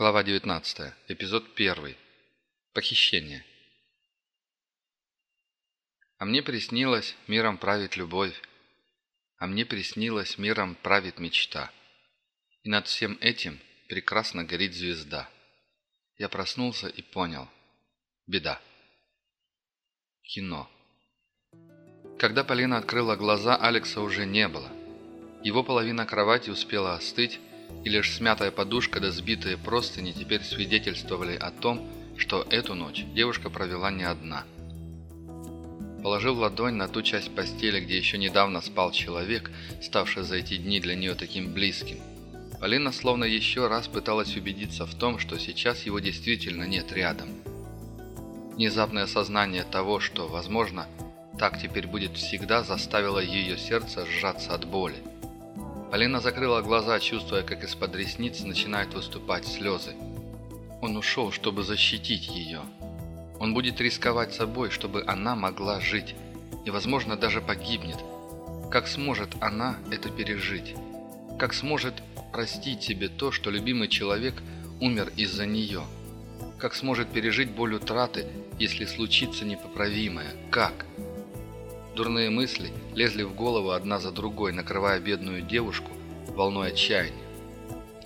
Глава 19. Эпизод 1. Похищение. А мне приснилось, миром правит любовь. А мне приснилось, миром правит мечта. И над всем этим прекрасно горит звезда. Я проснулся и понял. Беда. Кино. Когда Полина открыла глаза, Алекса уже не было. Его половина кровати успела остыть, и лишь смятая подушка да сбитые простыни теперь свидетельствовали о том, что эту ночь девушка провела не одна. Положив ладонь на ту часть постели, где еще недавно спал человек, ставший за эти дни для нее таким близким, Полина словно еще раз пыталась убедиться в том, что сейчас его действительно нет рядом. Внезапное осознание того, что, возможно, так теперь будет всегда, заставило ее сердце сжаться от боли. Полина закрыла глаза, чувствуя, как из-под ресниц начинают выступать слезы. Он ушел, чтобы защитить ее. Он будет рисковать собой, чтобы она могла жить. И, возможно, даже погибнет. Как сможет она это пережить? Как сможет простить себе то, что любимый человек умер из-за нее? Как сможет пережить боль утраты, если случится непоправимое? Как? Дурные мысли лезли в голову одна за другой, накрывая бедную девушку волной отчаяния.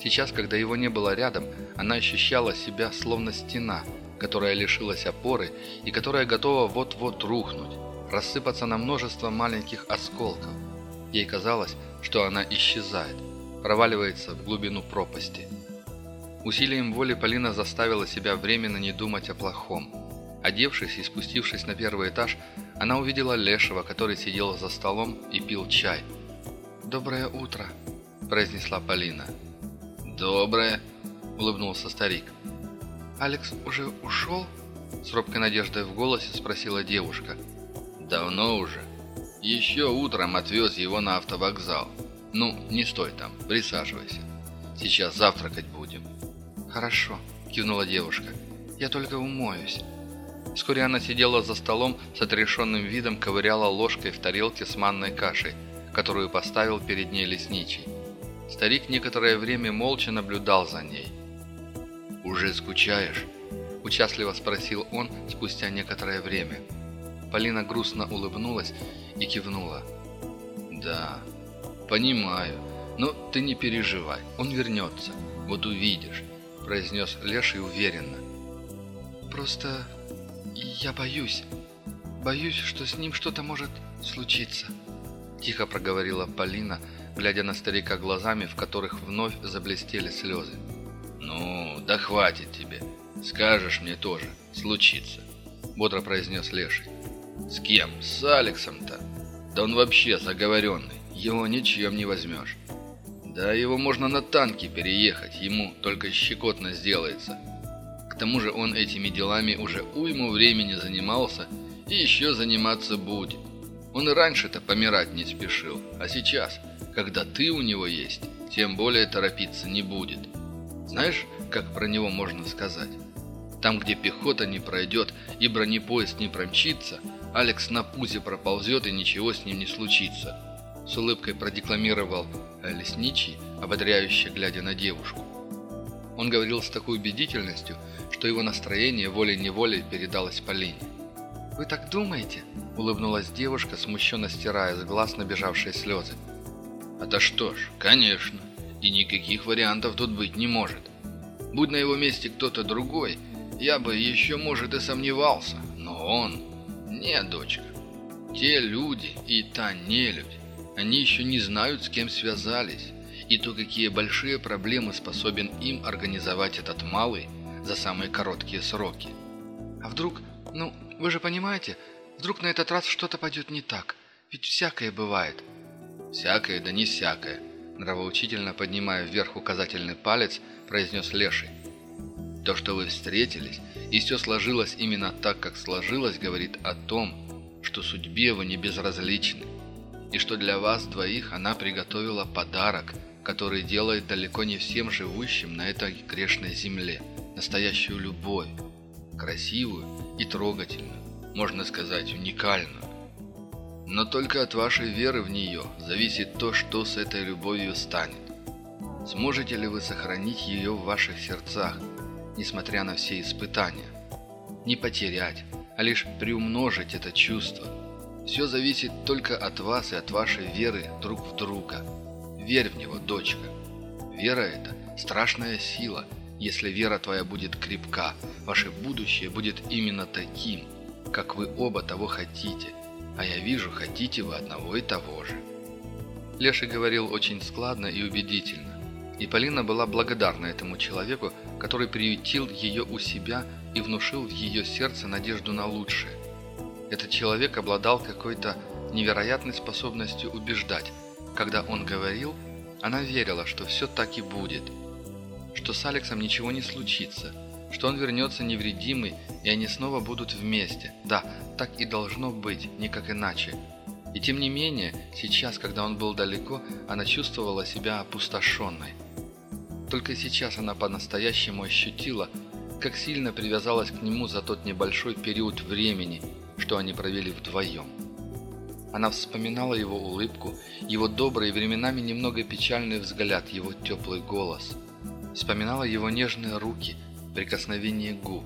Сейчас, когда его не было рядом, она ощущала себя словно стена, которая лишилась опоры и которая готова вот-вот рухнуть, рассыпаться на множество маленьких осколков. Ей казалось, что она исчезает, проваливается в глубину пропасти. Усилием воли Полина заставила себя временно не думать о плохом. Одевшись и спустившись на первый этаж, она увидела Лешего, который сидел за столом и пил чай. «Доброе утро», – произнесла Полина. «Доброе», – улыбнулся старик. «Алекс уже ушел?» – с робкой надеждой в голосе спросила девушка. «Давно уже. Еще утром отвез его на автовокзал. Ну, не стой там, присаживайся. Сейчас завтракать будем». «Хорошо», – кивнула девушка. «Я только умоюсь». Вскоре она сидела за столом с отрешенным видом, ковыряла ложкой в тарелке с манной кашей, которую поставил перед ней лесничий. Старик некоторое время молча наблюдал за ней. «Уже скучаешь?» – участливо спросил он спустя некоторое время. Полина грустно улыбнулась и кивнула. «Да, понимаю, но ты не переживай, он вернется, вот увидишь», – произнес Леший уверенно. «Просто «Я боюсь. Боюсь, что с ним что-то может случиться», – тихо проговорила Полина, глядя на старика глазами, в которых вновь заблестели слезы. «Ну, да хватит тебе. Скажешь мне тоже. Случится», – бодро произнес Леший. «С кем? С Алексом-то? Да он вообще заговоренный. Его ничем не возьмешь. Да его можно на танке переехать, ему только щекотно сделается тому же он этими делами уже уйму времени занимался и еще заниматься будет. Он и раньше-то помирать не спешил, а сейчас, когда ты у него есть, тем более торопиться не будет. Знаешь, как про него можно сказать? Там, где пехота не пройдет и бронепоезд не промчится, Алекс на пузе проползет и ничего с ним не случится. С улыбкой продекламировал лесничий, ободряюще глядя на девушку. Он говорил с такой убедительностью, что его настроение волей-неволей передалось Полине. «Вы так думаете?» – улыбнулась девушка, смущенно стирая с глаз набежавшие слезы. «А-то что ж, конечно. И никаких вариантов тут быть не может. Будь на его месте кто-то другой, я бы еще, может, и сомневался. Но он... Нет, дочка. Те люди и та нелюдь, они еще не знают, с кем связались и то, какие большие проблемы способен им организовать этот малый за самые короткие сроки. А вдруг, ну, вы же понимаете, вдруг на этот раз что-то пойдет не так, ведь всякое бывает. Всякое, да не всякое, нравоучительно поднимая вверх указательный палец, произнес Леший. То, что вы встретились, и все сложилось именно так, как сложилось, говорит о том, что судьбе вы не безразличны, и что для вас двоих она приготовила подарок – который делает далеко не всем живущим на этой грешной земле настоящую любовь, красивую и трогательную, можно сказать, уникальную. Но только от вашей веры в нее зависит то, что с этой любовью станет. Сможете ли вы сохранить ее в ваших сердцах, несмотря на все испытания? Не потерять, а лишь приумножить это чувство. Все зависит только от вас и от вашей веры друг в друга. Верь в него, дочка. Вера – это страшная сила. Если вера твоя будет крепка, ваше будущее будет именно таким, как вы оба того хотите. А я вижу, хотите вы одного и того же. Леший говорил очень складно и убедительно. И Полина была благодарна этому человеку, который приютил ее у себя и внушил в ее сердце надежду на лучшее. Этот человек обладал какой-то невероятной способностью убеждать. Когда он говорил, она верила, что все так и будет. Что с Алексом ничего не случится, что он вернется невредимый, и они снова будут вместе. Да, так и должно быть, никак иначе. И тем не менее, сейчас, когда он был далеко, она чувствовала себя опустошенной. Только сейчас она по-настоящему ощутила, как сильно привязалась к нему за тот небольшой период времени, что они провели вдвоем. Она вспоминала его улыбку, его добрый временами немного печальный взгляд, его теплый голос. Вспоминала его нежные руки, прикосновение губ.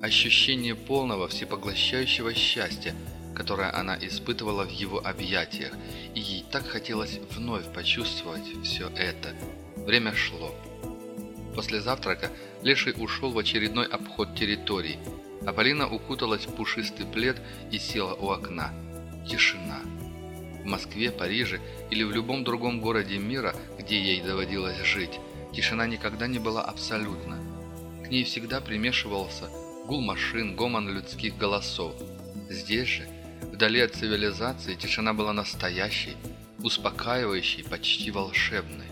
Ощущение полного всепоглощающего счастья, которое она испытывала в его объятиях, и ей так хотелось вновь почувствовать все это. Время шло. После завтрака Леший ушел в очередной обход территории, а Полина укуталась в пушистый плед и села у окна. Тишина. В Москве, Париже или в любом другом городе мира, где ей доводилось жить, тишина никогда не была абсолютна. К ней всегда примешивался гул машин, гомон людских голосов. Здесь же, вдали от цивилизации, тишина была настоящей, успокаивающей, почти волшебной.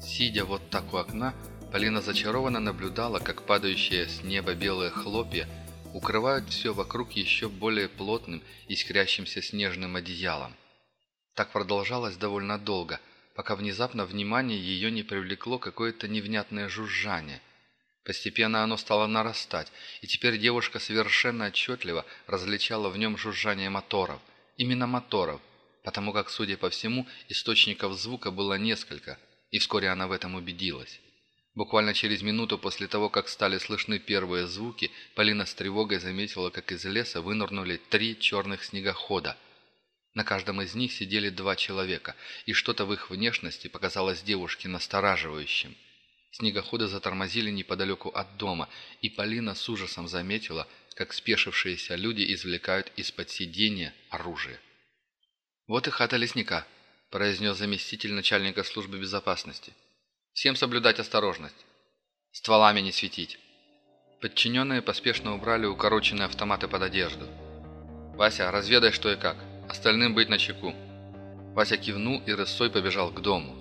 Сидя вот так у окна, Полина зачарованно наблюдала, как падающие с неба белые хлопья укрывают все вокруг еще более плотным, искрящимся снежным одеялом. Так продолжалось довольно долго, пока внезапно внимание ее не привлекло какое-то невнятное жужжание. Постепенно оно стало нарастать, и теперь девушка совершенно отчетливо различала в нем жужжание моторов. Именно моторов, потому как, судя по всему, источников звука было несколько, и вскоре она в этом убедилась. Буквально через минуту после того, как стали слышны первые звуки, Полина с тревогой заметила, как из леса вынырнули три черных снегохода. На каждом из них сидели два человека, и что-то в их внешности показалось девушке настораживающим. Снегоходы затормозили неподалеку от дома, и Полина с ужасом заметила, как спешившиеся люди извлекают из-под сиденья оружие. «Вот и хата лесника», – произнес заместитель начальника службы безопасности. Всем соблюдать осторожность. Стволами не светить. Подчиненные поспешно убрали укороченные автоматы под одежду. «Вася, разведай, что и как. Остальным быть начеку». Вася кивнул и рысой побежал к дому.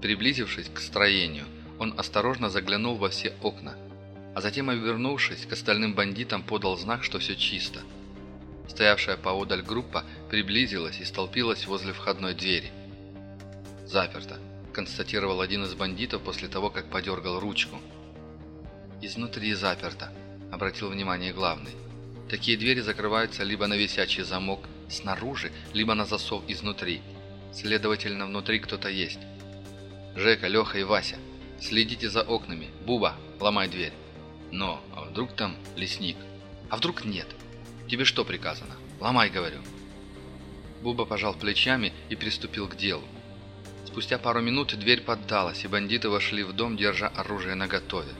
Приблизившись к строению, он осторожно заглянул во все окна, а затем, обернувшись к остальным бандитам, подал знак, что все чисто. Стоявшая поодаль группа приблизилась и столпилась возле входной двери. Заперто констатировал один из бандитов после того, как подергал ручку. «Изнутри заперто», — обратил внимание главный. «Такие двери закрываются либо на висячий замок снаружи, либо на засов изнутри. Следовательно, внутри кто-то есть. Жека, Леха и Вася, следите за окнами. Буба, ломай дверь. Но, а вдруг там лесник? А вдруг нет? Тебе что приказано? Ломай, говорю». Буба пожал плечами и приступил к делу. Спустя пару минут дверь поддалась, и бандиты вошли в дом, держа оружие наготове.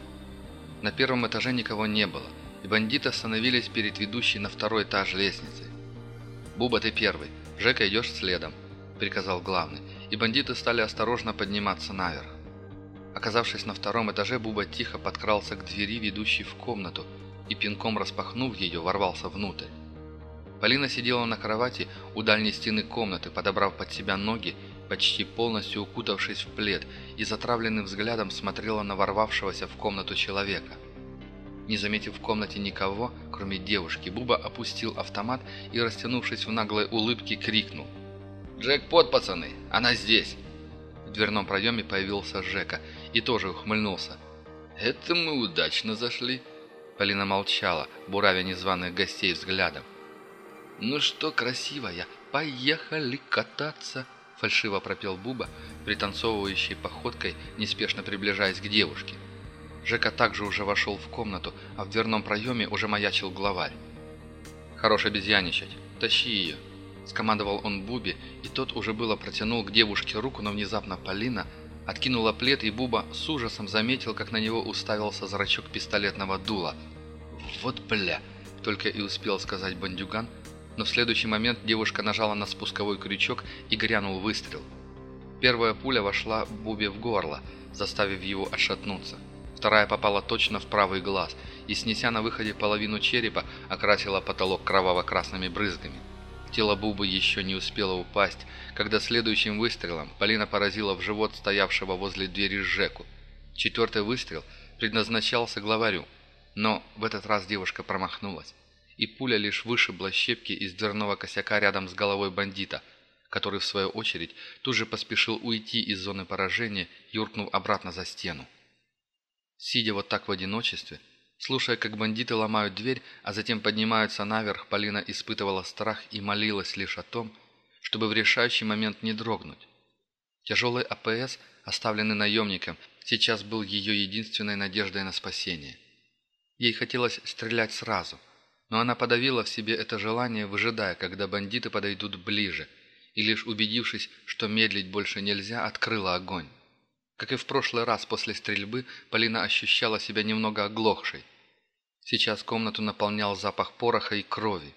На первом этаже никого не было, и бандиты остановились перед ведущей на второй этаж лестницей. «Буба, ты первый. Жека, идешь следом», — приказал главный, и бандиты стали осторожно подниматься наверх. Оказавшись на втором этаже, Буба тихо подкрался к двери, ведущей в комнату, и пинком распахнув ее, ворвался внутрь. Полина сидела на кровати у дальней стены комнаты, подобрав под себя ноги почти полностью укутавшись в плед, и затравленным взглядом смотрела на ворвавшегося в комнату человека. Не заметив в комнате никого, кроме девушки, Буба опустил автомат и, растянувшись в наглой улыбке, крикнул. «Джекпот, пацаны! Она здесь!» В дверном проеме появился Жека и тоже ухмыльнулся. «Это мы удачно зашли!» Полина молчала, буравя незваных гостей взглядом. «Ну что, красивая, поехали кататься!» – фальшиво пропел Буба, пританцовывающей походкой, неспешно приближаясь к девушке. Жека также уже вошел в комнату, а в дверном проеме уже маячил главарь. «Хорош обезьяничать. Тащи ее!» – скомандовал он Бубе, и тот уже было протянул к девушке руку, но внезапно Полина откинула плед, и Буба с ужасом заметил, как на него уставился зрачок пистолетного дула. «Вот бля!» – только и успел сказать бандюган, но в следующий момент девушка нажала на спусковой крючок и грянул выстрел. Первая пуля вошла Бубе в горло, заставив его отшатнуться. Вторая попала точно в правый глаз и, снеся на выходе половину черепа, окрасила потолок кроваво-красными брызгами. Тело Бубы еще не успело упасть, когда следующим выстрелом Полина поразила в живот стоявшего возле двери Жеку. Четвертый выстрел предназначался главарю, но в этот раз девушка промахнулась, и пуля лишь вышибла щепки из дверного косяка рядом с головой бандита, который, в свою очередь, тут же поспешил уйти из зоны поражения, юркнув обратно за стену. Сидя вот так в одиночестве, Слушая, как бандиты ломают дверь, а затем поднимаются наверх, Полина испытывала страх и молилась лишь о том, чтобы в решающий момент не дрогнуть. Тяжелый АПС, оставленный наемником, сейчас был ее единственной надеждой на спасение. Ей хотелось стрелять сразу, но она подавила в себе это желание, выжидая, когда бандиты подойдут ближе, и лишь убедившись, что медлить больше нельзя, открыла огонь. Как и в прошлый раз после стрельбы, Полина ощущала себя немного оглохшей. Сейчас комнату наполнял запах пороха и крови.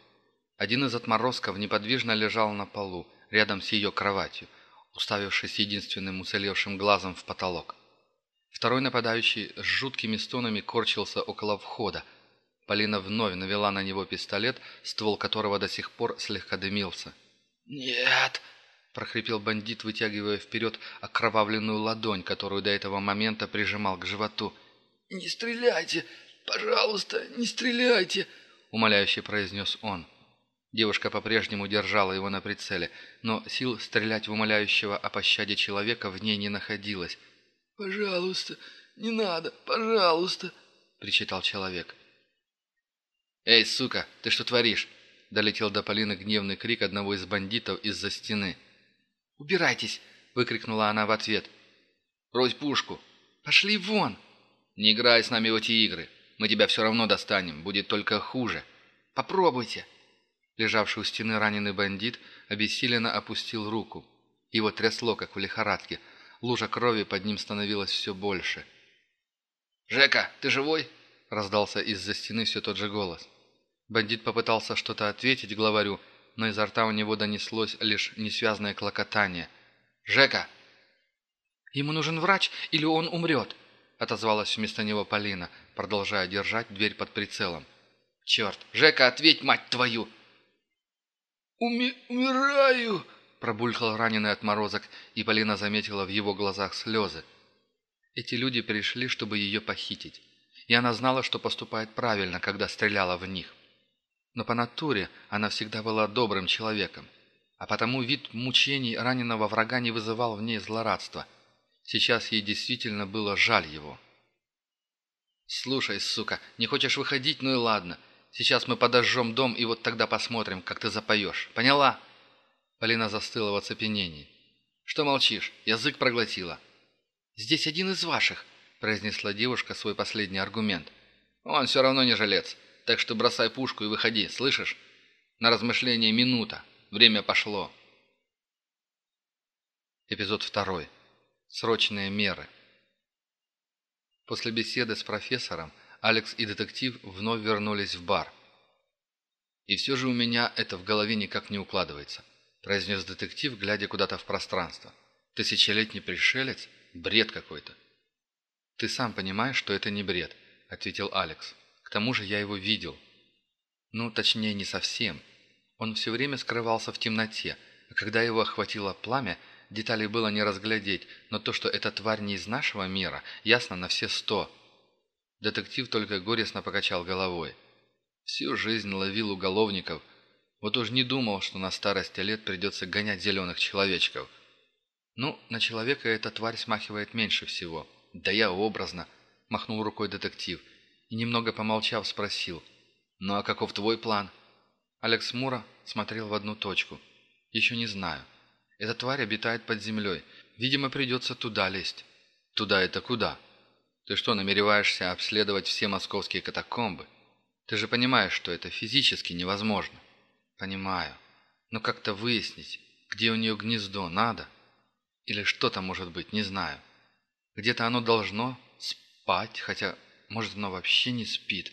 Один из отморозков неподвижно лежал на полу, рядом с ее кроватью, уставившись единственным уцелевшим глазом в потолок. Второй нападающий с жуткими стонами корчился около входа. Полина вновь навела на него пистолет, ствол которого до сих пор слегка дымился. «Нет!» прохрипел бандит, вытягивая вперед окровавленную ладонь, которую до этого момента прижимал к животу. «Не стреляйте! Пожалуйста, не стреляйте!» — умоляюще произнес он. Девушка по-прежнему держала его на прицеле, но сил стрелять в умоляющего о пощаде человека в ней не находилось. «Пожалуйста, не надо, пожалуйста!» — причитал человек. «Эй, сука, ты что творишь?» — долетел до Полины гневный крик одного из бандитов из-за стены. «Убирайтесь!» — выкрикнула она в ответ. «Брось пушку!» «Пошли вон!» «Не играй с нами в эти игры. Мы тебя все равно достанем. Будет только хуже. Попробуйте!» Лежавший у стены раненый бандит обессиленно опустил руку. Его трясло, как в лихорадке. Лужа крови под ним становилась все больше. «Жека, ты живой?» — раздался из-за стены все тот же голос. Бандит попытался что-то ответить главарю, но изо рта у него донеслось лишь несвязное клокотание. «Жека!» «Ему нужен врач, или он умрет?» — отозвалась вместо него Полина, продолжая держать дверь под прицелом. «Черт! Жека, ответь, мать твою!» Уми «Умираю!» — пробулькал раненый отморозок, и Полина заметила в его глазах слезы. Эти люди пришли, чтобы ее похитить, и она знала, что поступает правильно, когда стреляла в них но по натуре она всегда была добрым человеком, а потому вид мучений раненого врага не вызывал в ней злорадства. Сейчас ей действительно было жаль его. «Слушай, сука, не хочешь выходить? Ну и ладно. Сейчас мы подожжем дом, и вот тогда посмотрим, как ты запоешь. Поняла?» Полина застыла в оцепенении. «Что молчишь? Язык проглотила». «Здесь один из ваших», — произнесла девушка свой последний аргумент. «Он все равно не жилец. Так что бросай пушку и выходи, слышишь? На размышление минута. Время пошло. Эпизод второй. Срочные меры. После беседы с профессором Алекс и детектив вновь вернулись в бар. «И все же у меня это в голове никак не укладывается», – произнес детектив, глядя куда-то в пространство. «Тысячелетний пришелец? Бред какой-то». «Ты сам понимаешь, что это не бред», – ответил Алекс. К тому же я его видел. Ну, точнее, не совсем. Он все время скрывался в темноте, а когда его охватило пламя, деталей было не разглядеть, но то, что эта тварь не из нашего мира, ясно на все сто. Детектив только горестно покачал головой. Всю жизнь ловил уголовников. Вот уж не думал, что на старости лет придется гонять зеленых человечков. Ну, на человека эта тварь смахивает меньше всего. Да я образно, махнул рукой детектив – и, немного помолчав, спросил. «Ну а каков твой план?» Алекс Мура смотрел в одну точку. «Еще не знаю. Эта тварь обитает под землей. Видимо, придется туда лезть». «Туда это куда?» «Ты что, намереваешься обследовать все московские катакомбы? Ты же понимаешь, что это физически невозможно». «Понимаю. Но как-то выяснить, где у нее гнездо, надо. Или что там может быть, не знаю. Где-то оно должно спать, хотя, может, оно вообще не спит».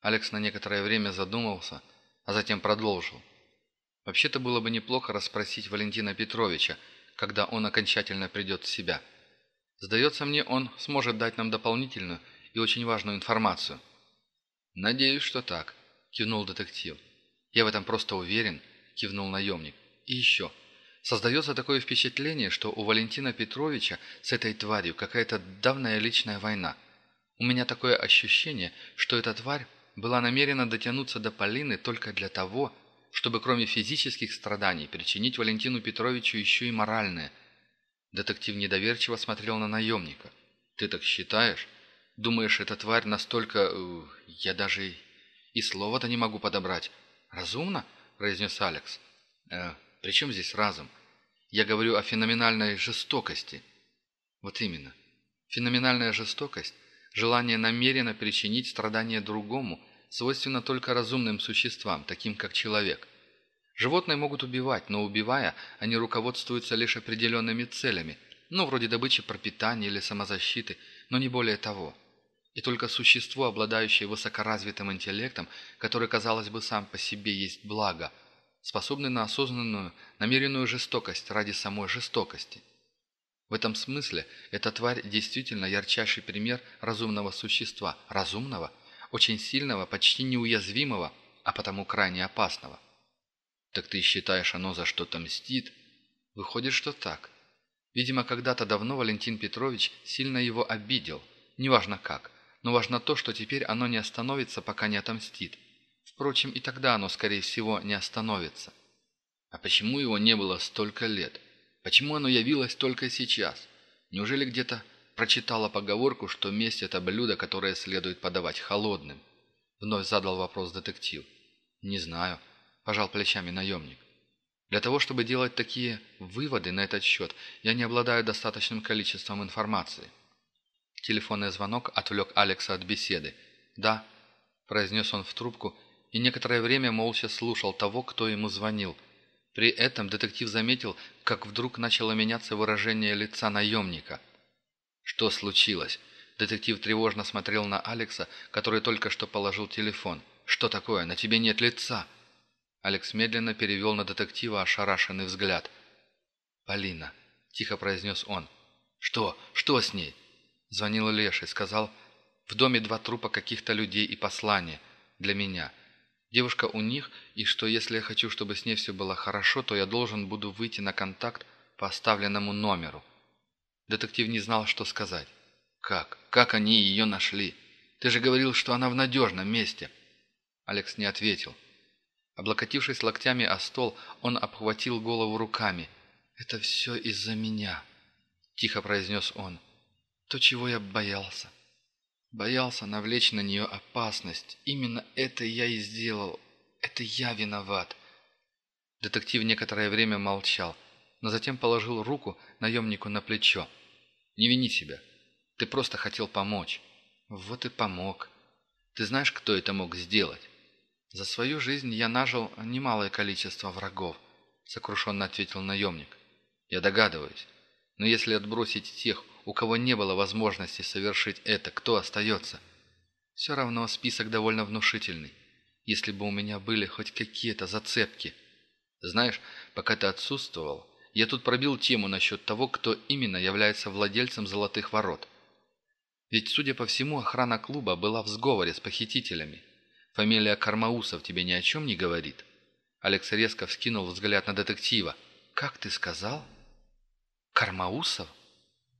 Алекс на некоторое время задумался, а затем продолжил. «Вообще-то было бы неплохо расспросить Валентина Петровича, когда он окончательно придет в себя. Сдается мне, он сможет дать нам дополнительную и очень важную информацию». «Надеюсь, что так», — кивнул детектив. «Я в этом просто уверен», — кивнул наемник. «И еще. Создается такое впечатление, что у Валентина Петровича с этой тварью какая-то давняя личная война. У меня такое ощущение, что эта тварь была намерена дотянуться до Полины только для того, чтобы кроме физических страданий причинить Валентину Петровичу еще и моральное. Детектив недоверчиво смотрел на наемника. «Ты так считаешь? Думаешь, эта тварь настолько... Э, я даже и слова-то не могу подобрать. Разумно?» – произнес Алекс. «Э, «При чем здесь разум? Я говорю о феноменальной жестокости». «Вот именно. Феноменальная жестокость – желание намеренно причинить страдания другому, свойственно только разумным существам, таким как человек. Животные могут убивать, но убивая, они руководствуются лишь определенными целями, ну, вроде добычи пропитания или самозащиты, но не более того. И только существо, обладающее высокоразвитым интеллектом, который, казалось бы, сам по себе есть благо, способны на осознанную, намеренную жестокость ради самой жестокости. В этом смысле эта тварь действительно ярчайший пример разумного существа. Разумного – очень сильного, почти неуязвимого, а потому крайне опасного. «Так ты считаешь, оно за что-то мстит?» «Выходит, что так. Видимо, когда-то давно Валентин Петрович сильно его обидел. Неважно как, но важно то, что теперь оно не остановится, пока не отомстит. Впрочем, и тогда оно, скорее всего, не остановится. А почему его не было столько лет? Почему оно явилось только сейчас? Неужели где-то прочитала поговорку, что месть – это блюдо, которое следует подавать холодным. Вновь задал вопрос детектив. «Не знаю», – пожал плечами наемник. «Для того, чтобы делать такие выводы на этот счет, я не обладаю достаточным количеством информации». Телефонный звонок отвлек Алекса от беседы. «Да», – произнес он в трубку, и некоторое время молча слушал того, кто ему звонил. При этом детектив заметил, как вдруг начало меняться выражение лица наемника – «Что случилось?» Детектив тревожно смотрел на Алекса, который только что положил телефон. «Что такое? На тебе нет лица!» Алекс медленно перевел на детектива ошарашенный взгляд. «Полина», — тихо произнес он. «Что? Что с ней?» Звонил Леший, сказал, «В доме два трупа каких-то людей и послание. Для меня. Девушка у них, и что если я хочу, чтобы с ней все было хорошо, то я должен буду выйти на контакт по оставленному номеру». Детектив не знал, что сказать. «Как? Как они ее нашли? Ты же говорил, что она в надежном месте!» Алекс не ответил. Облокотившись локтями о стол, он обхватил голову руками. «Это все из-за меня», — тихо произнес он. «То, чего я боялся. Боялся навлечь на нее опасность. Именно это я и сделал. Это я виноват». Детектив некоторое время молчал, но затем положил руку наемнику на плечо. Не вини себя. Ты просто хотел помочь. Вот и помог. Ты знаешь, кто это мог сделать? За свою жизнь я нажил немалое количество врагов, сокрушенно ответил наемник. Я догадываюсь. Но если отбросить тех, у кого не было возможности совершить это, кто остается? Все равно список довольно внушительный. Если бы у меня были хоть какие-то зацепки. Знаешь, пока ты отсутствовал, я тут пробил тему насчет того, кто именно является владельцем золотых ворот. Ведь, судя по всему, охрана клуба была в сговоре с похитителями. Фамилия Кармаусов тебе ни о чем не говорит?» Алекс резко вскинул взгляд на детектива. «Как ты сказал?» «Кармаусов?»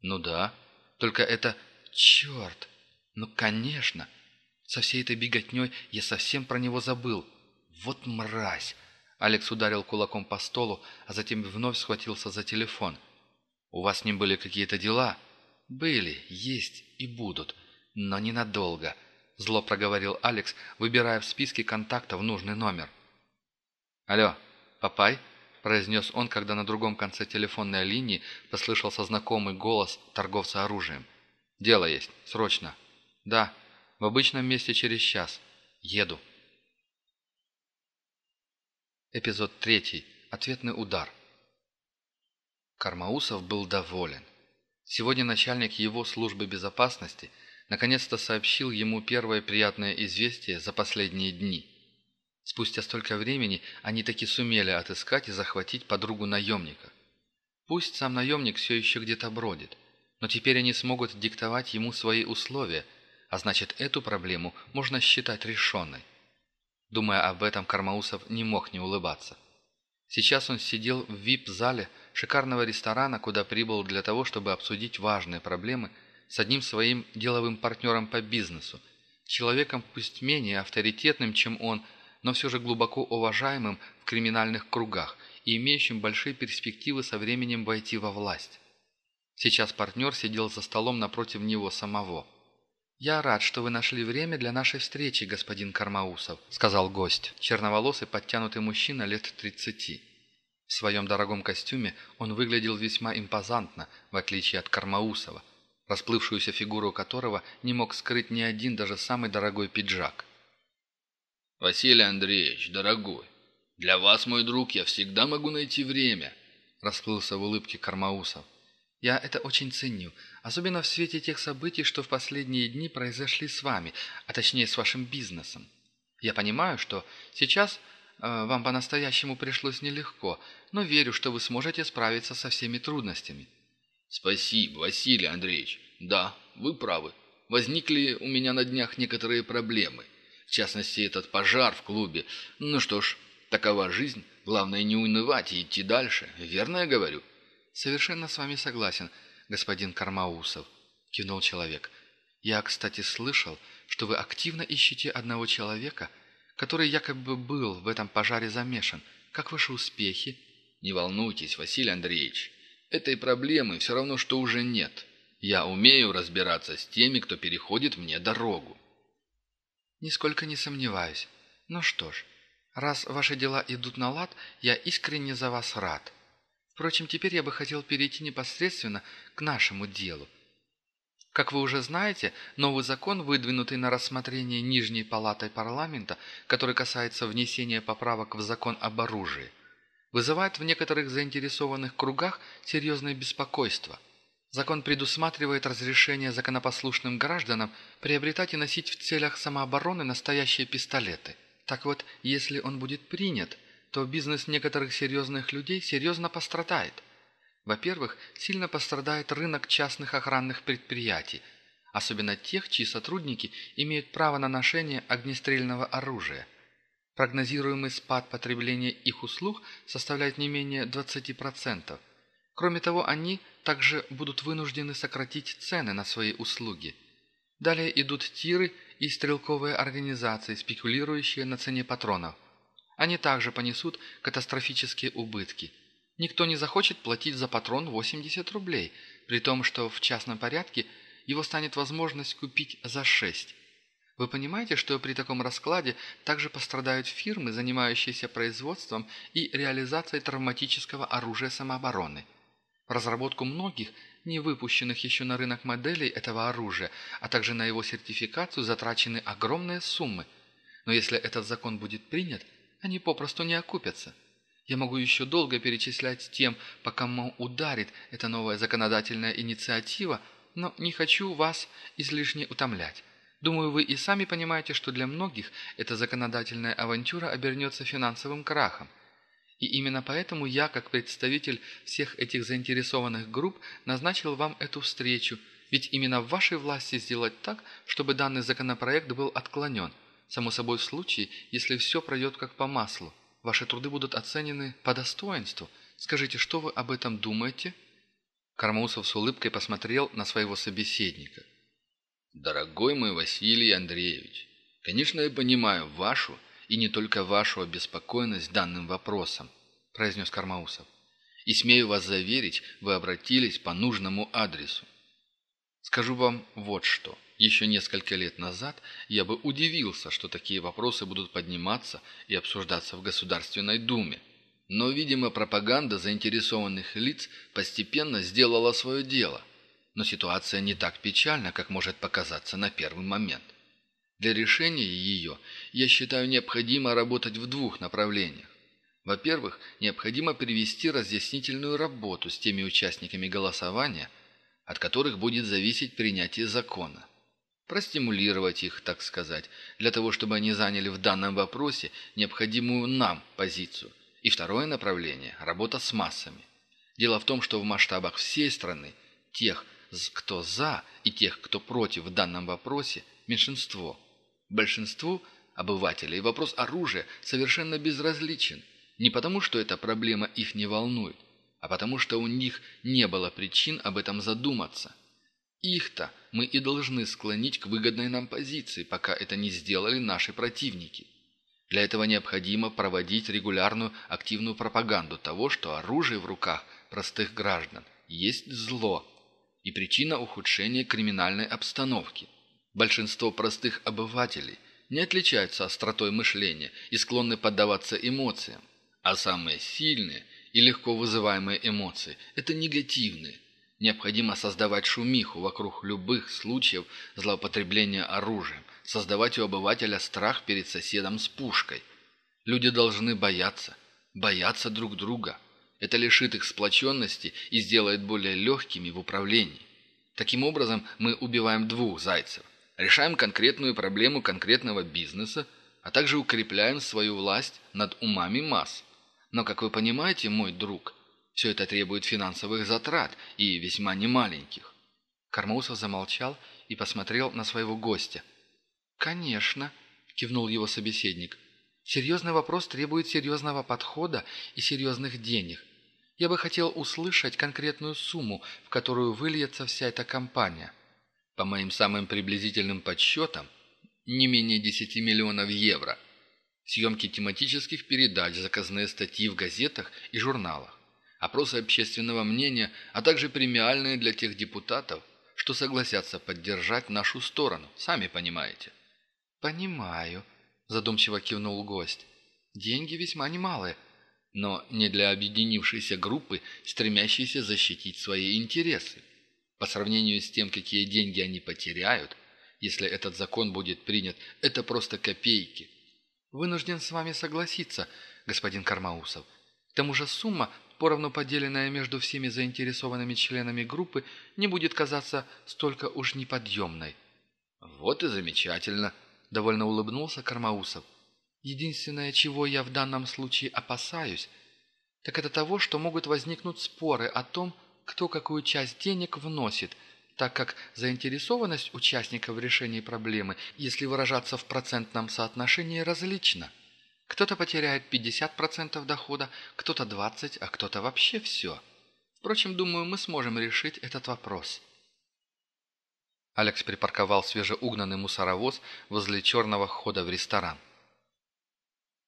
«Ну да. Только это... Черт! Ну, конечно! Со всей этой беготней я совсем про него забыл. Вот мразь! Алекс ударил кулаком по столу, а затем вновь схватился за телефон. «У вас с ним были какие-то дела?» «Были, есть и будут, но ненадолго», — зло проговорил Алекс, выбирая в списке контактов нужный номер. «Алло, Папай?» — произнес он, когда на другом конце телефонной линии послышался знакомый голос торговца оружием. «Дело есть. Срочно». «Да. В обычном месте через час. Еду». Эпизод третий. Ответный удар. Кармаусов был доволен. Сегодня начальник его службы безопасности наконец-то сообщил ему первое приятное известие за последние дни. Спустя столько времени они таки сумели отыскать и захватить подругу наемника. Пусть сам наемник все еще где-то бродит, но теперь они смогут диктовать ему свои условия, а значит эту проблему можно считать решенной. Думая об этом, Кармаусов не мог не улыбаться. Сейчас он сидел в вип-зале шикарного ресторана, куда прибыл для того, чтобы обсудить важные проблемы с одним своим деловым партнером по бизнесу, человеком пусть менее авторитетным, чем он, но все же глубоко уважаемым в криминальных кругах и имеющим большие перспективы со временем войти во власть. Сейчас партнер сидел за столом напротив него самого. «Я рад, что вы нашли время для нашей встречи, господин Кармаусов», — сказал гость, черноволосый подтянутый мужчина лет тридцати. В своем дорогом костюме он выглядел весьма импозантно, в отличие от Кармаусова, расплывшуюся фигуру которого не мог скрыть ни один даже самый дорогой пиджак. «Василий Андреевич, дорогой, для вас, мой друг, я всегда могу найти время», – расплылся в улыбке Кармаусов. «Я это очень ценю, особенно в свете тех событий, что в последние дни произошли с вами, а точнее с вашим бизнесом. Я понимаю, что сейчас э, вам по-настоящему пришлось нелегко, но верю, что вы сможете справиться со всеми трудностями». «Спасибо, Василий Андреевич. Да, вы правы. Возникли у меня на днях некоторые проблемы». В частности, этот пожар в клубе. Ну что ж, такова жизнь. Главное не унывать и идти дальше. Верно я говорю?» «Совершенно с вами согласен, господин Кармаусов», – кивнул человек. «Я, кстати, слышал, что вы активно ищете одного человека, который якобы был в этом пожаре замешан. Как ваши успехи?» «Не волнуйтесь, Василий Андреевич. Этой проблемы все равно, что уже нет. Я умею разбираться с теми, кто переходит мне дорогу». «Нисколько не сомневаюсь. Ну что ж, раз ваши дела идут на лад, я искренне за вас рад. Впрочем, теперь я бы хотел перейти непосредственно к нашему делу. Как вы уже знаете, новый закон, выдвинутый на рассмотрение Нижней Палатой парламента, который касается внесения поправок в закон об оружии, вызывает в некоторых заинтересованных кругах серьезное беспокойство – Закон предусматривает разрешение законопослушным гражданам приобретать и носить в целях самообороны настоящие пистолеты. Так вот, если он будет принят, то бизнес некоторых серьезных людей серьезно пострадает. Во-первых, сильно пострадает рынок частных охранных предприятий, особенно тех, чьи сотрудники имеют право на ношение огнестрельного оружия. Прогнозируемый спад потребления их услуг составляет не менее 20%. Кроме того, они также будут вынуждены сократить цены на свои услуги. Далее идут тиры и стрелковые организации, спекулирующие на цене патронов. Они также понесут катастрофические убытки. Никто не захочет платить за патрон 80 рублей, при том, что в частном порядке его станет возможность купить за 6. Вы понимаете, что при таком раскладе также пострадают фирмы, занимающиеся производством и реализацией травматического оружия самообороны – разработку многих, не выпущенных еще на рынок моделей этого оружия, а также на его сертификацию затрачены огромные суммы. Но если этот закон будет принят, они попросту не окупятся. Я могу еще долго перечислять тем, по кому ударит эта новая законодательная инициатива, но не хочу вас излишне утомлять. Думаю, вы и сами понимаете, что для многих эта законодательная авантюра обернется финансовым крахом. И именно поэтому я, как представитель всех этих заинтересованных групп, назначил вам эту встречу, ведь именно в вашей власти сделать так, чтобы данный законопроект был отклонен. Само собой в случае, если все пройдет как по маслу. Ваши труды будут оценены по достоинству. Скажите, что вы об этом думаете?» Кармаусов с улыбкой посмотрел на своего собеседника. «Дорогой мой Василий Андреевич, конечно, я понимаю вашу и не только вашу обеспокоенность данным вопросом», – произнес Кармаусов. «И смею вас заверить, вы обратились по нужному адресу. Скажу вам вот что. Еще несколько лет назад я бы удивился, что такие вопросы будут подниматься и обсуждаться в Государственной Думе. Но, видимо, пропаганда заинтересованных лиц постепенно сделала свое дело. Но ситуация не так печальна, как может показаться на первый момент. Для решения ее, я считаю, необходимо работать в двух направлениях. Во-первых, необходимо привести разъяснительную работу с теми участниками голосования, от которых будет зависеть принятие закона. Простимулировать их, так сказать, для того, чтобы они заняли в данном вопросе необходимую нам позицию. И второе направление – работа с массами. Дело в том, что в масштабах всей страны тех, кто за, и тех, кто против в данном вопросе – меньшинство. Большинству обывателей вопрос оружия совершенно безразличен. Не потому, что эта проблема их не волнует, а потому, что у них не было причин об этом задуматься. Их-то мы и должны склонить к выгодной нам позиции, пока это не сделали наши противники. Для этого необходимо проводить регулярную активную пропаганду того, что оружие в руках простых граждан есть зло и причина ухудшения криминальной обстановки. Большинство простых обывателей не отличаются остротой мышления и склонны поддаваться эмоциям, а самые сильные и легко вызываемые эмоции – это негативные. Необходимо создавать шумиху вокруг любых случаев злоупотребления оружием, создавать у обывателя страх перед соседом с пушкой. Люди должны бояться, бояться друг друга. Это лишит их сплоченности и сделает более легкими в управлении. Таким образом, мы убиваем двух зайцев. Решаем конкретную проблему конкретного бизнеса, а также укрепляем свою власть над умами масс. Но, как вы понимаете, мой друг, все это требует финансовых затрат и весьма немаленьких. Кармаусов замолчал и посмотрел на своего гостя. «Конечно», – кивнул его собеседник. «Серьезный вопрос требует серьезного подхода и серьезных денег. Я бы хотел услышать конкретную сумму, в которую выльется вся эта компания. По моим самым приблизительным подсчетам, не менее 10 миллионов евро. Съемки тематических передач, заказные статьи в газетах и журналах опросы общественного мнения, а также премиальные для тех депутатов, что согласятся поддержать нашу сторону, сами понимаете». «Понимаю», – задумчиво кивнул гость. «Деньги весьма немалые, но не для объединившейся группы, стремящейся защитить свои интересы. По сравнению с тем, какие деньги они потеряют, если этот закон будет принят, это просто копейки. Вынужден с вами согласиться, господин Кармаусов. К тому же сумма, поровну поделенная между всеми заинтересованными членами группы, не будет казаться столько уж неподъемной». «Вот и замечательно», – довольно улыбнулся Кармаусов. «Единственное, чего я в данном случае опасаюсь, так это того, что могут возникнуть споры о том, кто какую часть денег вносит, так как заинтересованность участников в решении проблемы, если выражаться в процентном соотношении, различна. Кто-то потеряет 50% дохода, кто-то 20%, а кто-то вообще все. Впрочем, думаю, мы сможем решить этот вопрос». Алекс припарковал свежеугнанный мусоровоз возле черного хода в ресторан.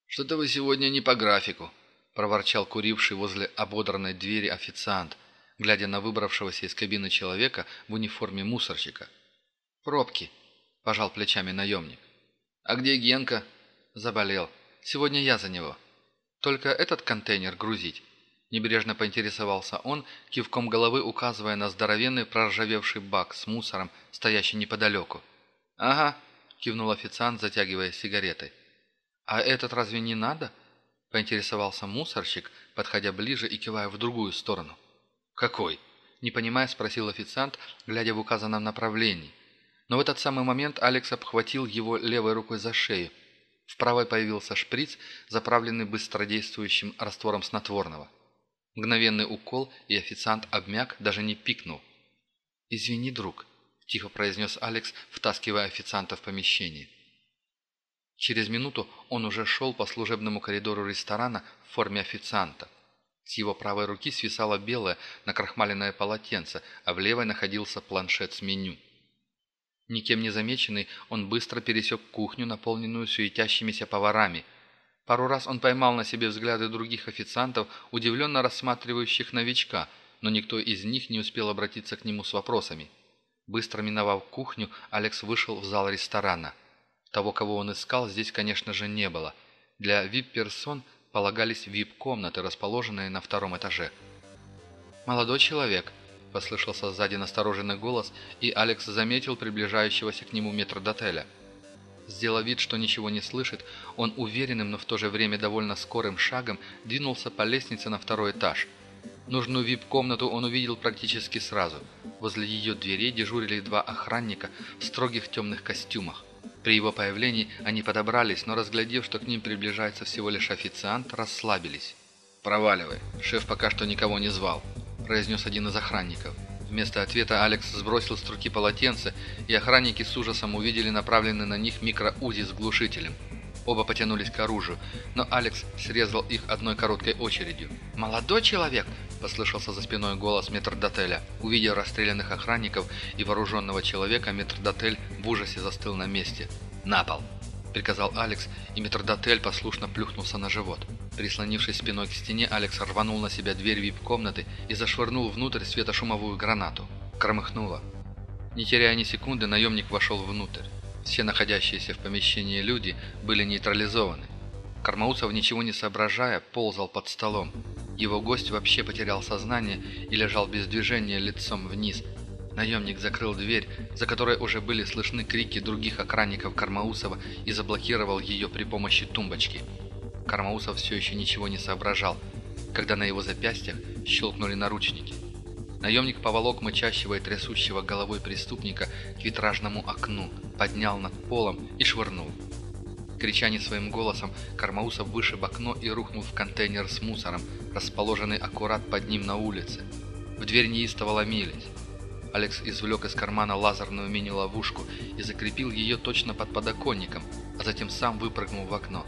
«Что-то вы сегодня не по графику», – проворчал куривший возле ободранной двери официант, глядя на выбравшегося из кабины человека в униформе мусорщика. «Пробки», – пожал плечами наемник. «А где Генка?» «Заболел. Сегодня я за него. Только этот контейнер грузить». Небрежно поинтересовался он, кивком головы указывая на здоровенный проржавевший бак с мусором, стоящий неподалеку. «Ага», – кивнул официант, затягивая сигаретой. «А этот разве не надо?» – поинтересовался мусорщик, подходя ближе и кивая в другую сторону. «Какой?» – не понимая, спросил официант, глядя в указанном направлении. Но в этот самый момент Алекс обхватил его левой рукой за шею. В правой появился шприц, заправленный быстродействующим раствором снотворного. Мгновенный укол, и официант обмяк, даже не пикнул. «Извини, друг», – тихо произнес Алекс, втаскивая официанта в помещение. Через минуту он уже шел по служебному коридору ресторана в форме официанта. С его правой руки свисало белое накрахмаленное полотенце, а в левой находился планшет с меню. Никем не замеченный, он быстро пересек кухню, наполненную суетящимися поварами – Пару раз он поймал на себе взгляды других официантов, удивленно рассматривающих новичка, но никто из них не успел обратиться к нему с вопросами. Быстро миновав кухню, Алекс вышел в зал ресторана. Того, кого он искал, здесь, конечно же, не было. Для вип-персон полагались вип-комнаты, расположенные на втором этаже. «Молодой человек», – послышался сзади настороженный голос, и Алекс заметил приближающегося к нему метрдотеля. Сделав вид, что ничего не слышит, он уверенным, но в то же время довольно скорым шагом двинулся по лестнице на второй этаж. Нужную вип-комнату он увидел практически сразу. Возле ее дверей дежурили два охранника в строгих темных костюмах. При его появлении они подобрались, но разглядев, что к ним приближается всего лишь официант, расслабились. «Проваливай, шеф пока что никого не звал», – произнес один из охранников. Вместо ответа Алекс сбросил с руки полотенце, и охранники с ужасом увидели направленный на них микроузи с глушителем. Оба потянулись к оружию, но Алекс срезал их одной короткой очередью. «Молодой человек!» – послышался за спиной голос метрдотеля. Увидев расстрелянных охранников и вооруженного человека, метрдотель в ужасе застыл на месте. «На пол!» – приказал Алекс, и метрдотель послушно плюхнулся на живот. Прислонившись спиной к стене, Алекс рванул на себя дверь вип-комнаты и зашвырнул внутрь светошумовую гранату. Кромыхнуло. Не теряя ни секунды, наемник вошел внутрь. Все находящиеся в помещении люди были нейтрализованы. Кармаусов, ничего не соображая, ползал под столом. Его гость вообще потерял сознание и лежал без движения лицом вниз. Наемник закрыл дверь, за которой уже были слышны крики других охранников Кармаусова и заблокировал ее при помощи тумбочки. Кармаусов все еще ничего не соображал, когда на его запястьях щелкнули наручники. Наемник поволок мычащего и трясущего головой преступника к витражному окну, поднял над полом и швырнул. Крича не своим голосом, Кармаусов вышиб окно и рухнул в контейнер с мусором, расположенный аккурат под ним на улице. В дверь неистово ломились. Алекс извлек из кармана лазерную мини-ловушку и закрепил ее точно под подоконником, а затем сам выпрыгнул в окно.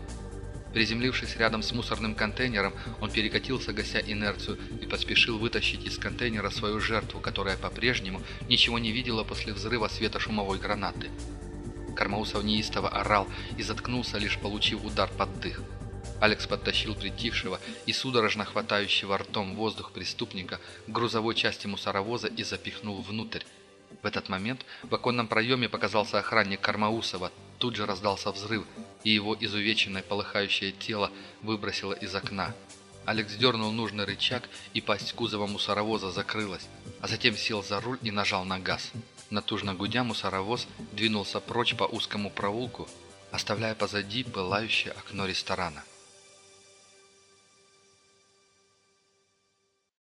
Приземлившись рядом с мусорным контейнером, он перекатился, гася инерцию, и поспешил вытащить из контейнера свою жертву, которая по-прежнему ничего не видела после взрыва светошумовой гранаты. Кармаусов неистово орал и заткнулся, лишь получив удар под дых. Алекс подтащил притихшего и судорожно хватающего ртом воздух преступника к грузовой части мусоровоза и запихнул внутрь. В этот момент в оконном проеме показался охранник Кармаусова, тут же раздался взрыв, и его изувеченное полыхающее тело выбросило из окна. Алекс дернул нужный рычаг, и пасть кузова мусоровоза закрылась, а затем сел за руль и нажал на газ. Натужно гудя мусоровоз двинулся прочь по узкому проулку, оставляя позади пылающее окно ресторана.